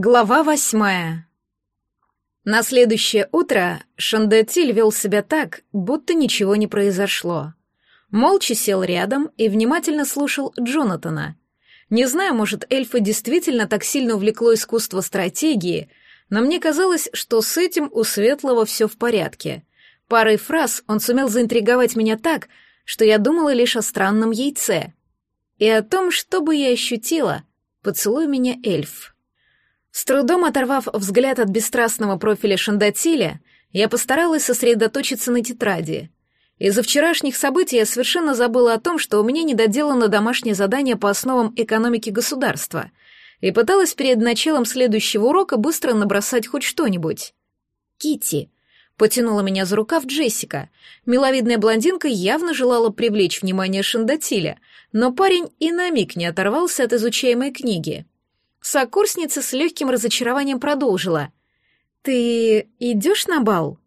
Глава восьмая. На следующее утро Шандетиль вел себя так, будто ничего не произошло. Молча сел рядом и внимательно слушал Джонатана. Не знаю, может, эльфа действительно так сильно увлекло искусство стратегии, но мне казалось, что с этим у Светлого все в порядке. Парой фраз он сумел заинтриговать меня так, что я думала лишь о странном яйце. И о том, что бы я ощутила, поцелуй меня эльф. Трудом оторвав взгляд от бесстрастного профиля Шандатиля, я постаралась сосредоточиться на тетради. Из-за вчерашних событий я совершенно забыла о том, что у меня недоделано домашнее задание по основам экономики государства, и пыталась перед началом следующего урока быстро набросать хоть что-нибудь. Кити потянула меня за рукав Джессика. Миловидная блондинка явно желала привлечь внимание Шандатиля, но парень и на миг не оторвался от изучаемой книги. Сокурсница с легким разочарованием продолжила. «Ты идешь на бал?»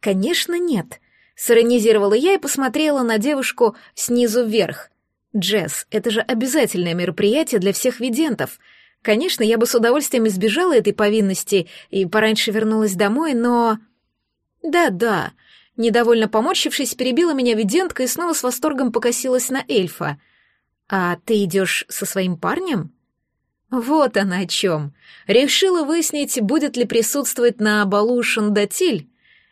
«Конечно, нет», — сиронизировала я и посмотрела на девушку снизу вверх. «Джесс, это же обязательное мероприятие для всех видентов. Конечно, я бы с удовольствием избежала этой повинности и пораньше вернулась домой, но...» «Да-да», — недовольно поморщившись, перебила меня видентка и снова с восторгом покосилась на эльфа. «А ты идешь со своим парнем?» Вот она о чем. Решила выяснить, будет ли присутствовать на балу Шандатиль.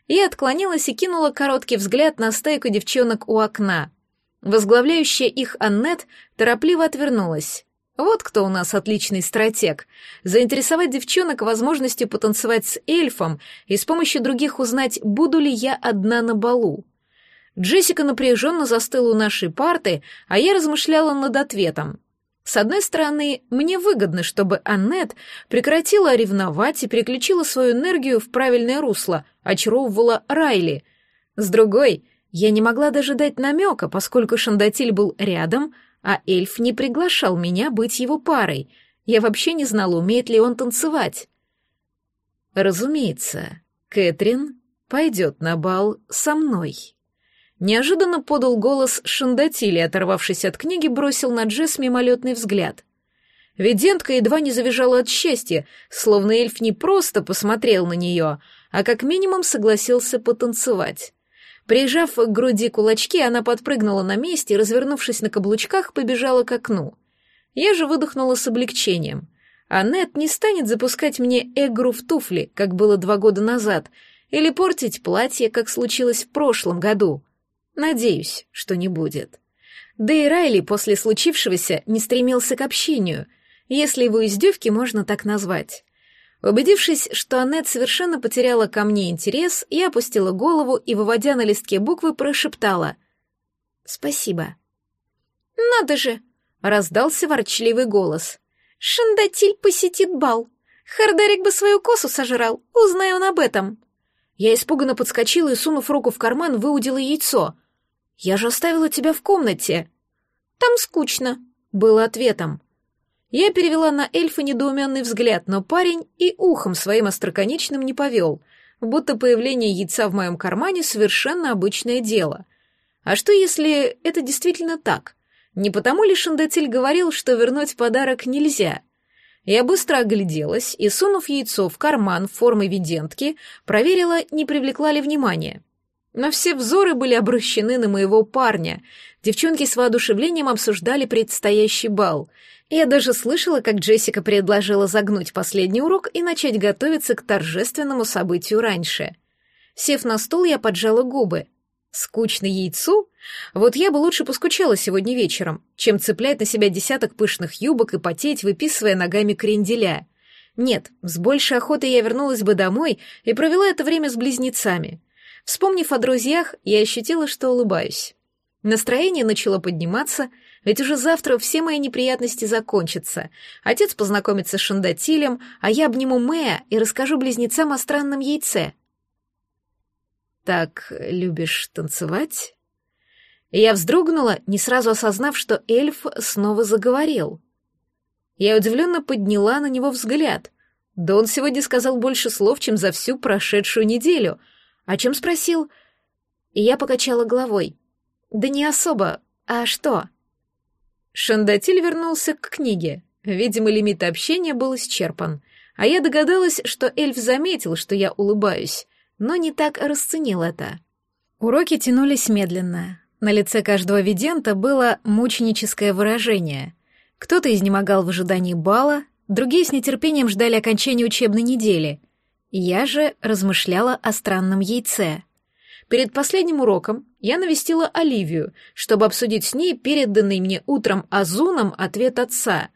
Я отклонилась и кинула короткий взгляд на стайку девчонок у окна. Возглавляющая их Аннет торопливо отвернулась. Вот кто у нас отличный стратег. Заинтересовать девчонок возможностью потанцевать с эльфом и с помощью других узнать, буду ли я одна на балу. Джессика напряженно застыла у нашей парты, а я размышляла над ответом. С одной стороны, мне выгодно, чтобы Аннет прекратила ревновать и переключила свою энергию в правильное русло, очаровывала Райли. С другой, я не могла даже дать намека, поскольку Шандатиль был рядом, а эльф не приглашал меня быть его парой. Я вообще не знала, умеет ли он танцевать. Разумеется, Кэтрин пойдет на бал со мной. Неожиданно подал голос Шандатили, оторвавшись от книги, бросил на Джесс мимолетный взгляд. Видентка едва не завизжала от счастья, словно эльф не просто посмотрел на нее, а как минимум согласился потанцевать. Прижав к груди кулачки, она подпрыгнула на месте и, развернувшись на каблучках, побежала к окну. Я же выдохнула с облегчением. Аннет не станет запускать мне эгру в туфли, как было два года назад, или портить платье, как случилось в прошлом году. Надеюсь, что не будет. Да и Райли после случившегося не стремился к общению, если его издевки можно так назвать. Убедившись, что Аннет совершенно потеряла ко мне интерес, я опустила голову и, выводя на листке буквы, прошептала «Спасибо». «Надо же!» — раздался ворчливый голос. «Шандатиль посетит бал. Хардарик бы свою косу сожрал, узнай он об этом». Я испуганно подскочила и, сунув руку в карман, выудила яйцо — «Я же оставила тебя в комнате». «Там скучно», — было ответом. Я перевела на эльфа недоуменный взгляд, но парень и ухом своим остроконечным не повел, будто появление яйца в моем кармане совершенно обычное дело. А что, если это действительно так? Не потому ли Шандетель говорил, что вернуть подарок нельзя? Я быстро огляделась и, сунув яйцо в карман формы видентки, проверила, не привлекла ли внимания. Но все взоры были обращены на моего парня. Девчонки с воодушевлением обсуждали предстоящий бал. Я даже слышала, как Джессика предложила загнуть последний урок и начать готовиться к торжественному событию раньше. Сев на стул, я поджала губы. Скучно яйцу? Вот я бы лучше поскучала сегодня вечером, чем цеплять на себя десяток пышных юбок и потеть, выписывая ногами кренделя. Нет, с большей охотой я вернулась бы домой и провела это время с близнецами. Вспомнив о друзьях, я ощутила, что улыбаюсь. Настроение начало подниматься, ведь уже завтра все мои неприятности закончатся. Отец познакомится с Шандатилем, а я обниму Мэя и расскажу близнецам о странном яйце. «Так любишь танцевать?» Я вздрогнула, не сразу осознав, что эльф снова заговорил. Я удивленно подняла на него взгляд. Да он сегодня сказал больше слов, чем за всю прошедшую неделю — «О чем спросил?» И я покачала головой. «Да не особо. А что?» Шандатиль вернулся к книге. Видимо, лимит общения был исчерпан. А я догадалась, что эльф заметил, что я улыбаюсь, но не так расценил это. Уроки тянулись медленно. На лице каждого видента было мученическое выражение. Кто-то изнемогал в ожидании бала, другие с нетерпением ждали окончания учебной недели. Я же размышляла о странном яйце. Перед последним уроком я навестила Оливию, чтобы обсудить с ней переданный мне утром Азуном ответ отца.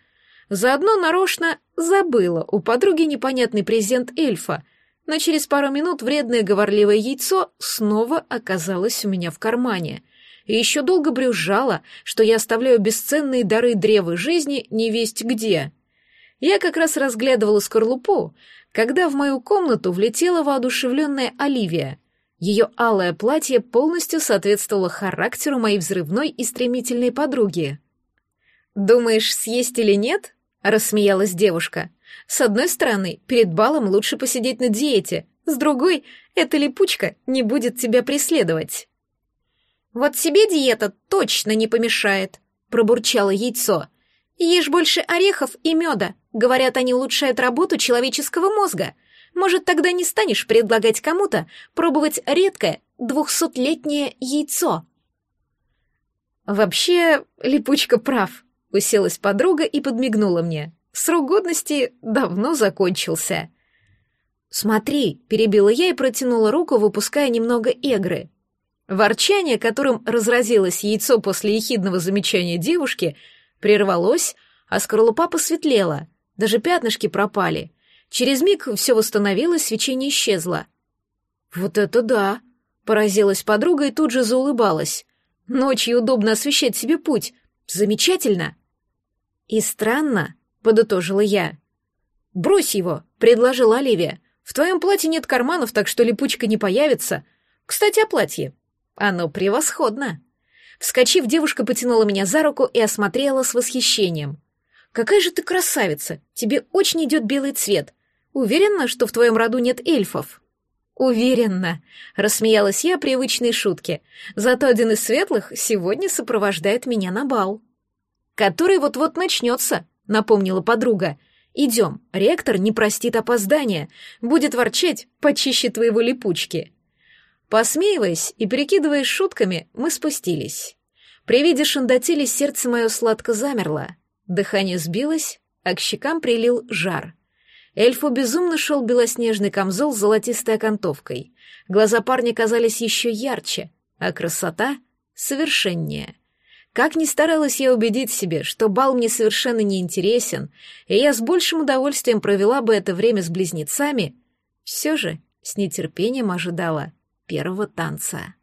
Заодно нарочно забыла у подруги непонятный презент эльфа, но через пару минут вредное говорливое яйцо снова оказалось у меня в кармане. И еще долго брюзжала, что я оставляю бесценные дары древа жизни невесть где. Я как раз разглядывала скорлупу, когда в мою комнату влетела воодушевленная Оливия. Ее алое платье полностью соответствовало характеру моей взрывной и стремительной подруги. «Думаешь, съесть или нет?» — рассмеялась девушка. «С одной стороны, перед балом лучше посидеть на диете, с другой, эта липучка не будет тебя преследовать». «Вот себе диета точно не помешает», — пробурчало яйцо. «Ешь больше орехов и меда. Говорят, они улучшают работу человеческого мозга. Может, тогда не станешь предлагать кому-то пробовать редкое двухсотлетнее яйцо?» «Вообще, липучка прав», Уселась подруга и подмигнула мне. Срок годности давно закончился. «Смотри», — перебила я и протянула руку, выпуская немного эгры. Ворчание, которым разразилось яйцо после ехидного замечания девушки, прервалось, а скорлупа посветлела, даже пятнышки пропали. Через миг все восстановилось, свечение исчезло. «Вот это да!» — поразилась подруга и тут же заулыбалась. «Ночью удобно освещать себе путь. Замечательно!» «И странно», — подытожила я. «Брось его», — предложила Оливия. «В твоем платье нет карманов, так что липучка не появится. Кстати, о платье. Оно превосходно». Вскочив, девушка потянула меня за руку и осмотрела с восхищением. «Какая же ты красавица! Тебе очень идет белый цвет. Уверена, что в твоем роду нет эльфов?» «Уверена», — рассмеялась я привычной шутке. «Зато один из светлых сегодня сопровождает меня на бал» который вот-вот начнется», — напомнила подруга. «Идем, ректор не простит опоздания, будет ворчать почище твоего липучки». Посмеиваясь и перекидываясь шутками, мы спустились. При виде шандатили сердце мое сладко замерло, дыхание сбилось, а к щекам прилил жар. Эльфу безумно шел белоснежный камзол с золотистой окантовкой. Глаза парня казались еще ярче, а красота — совершеннее — как ни старалась я убедить себе, что бал мне совершенно не интересен, и я с большим удовольствием провела бы это время с близнецами, все же с нетерпением ожидала первого танца.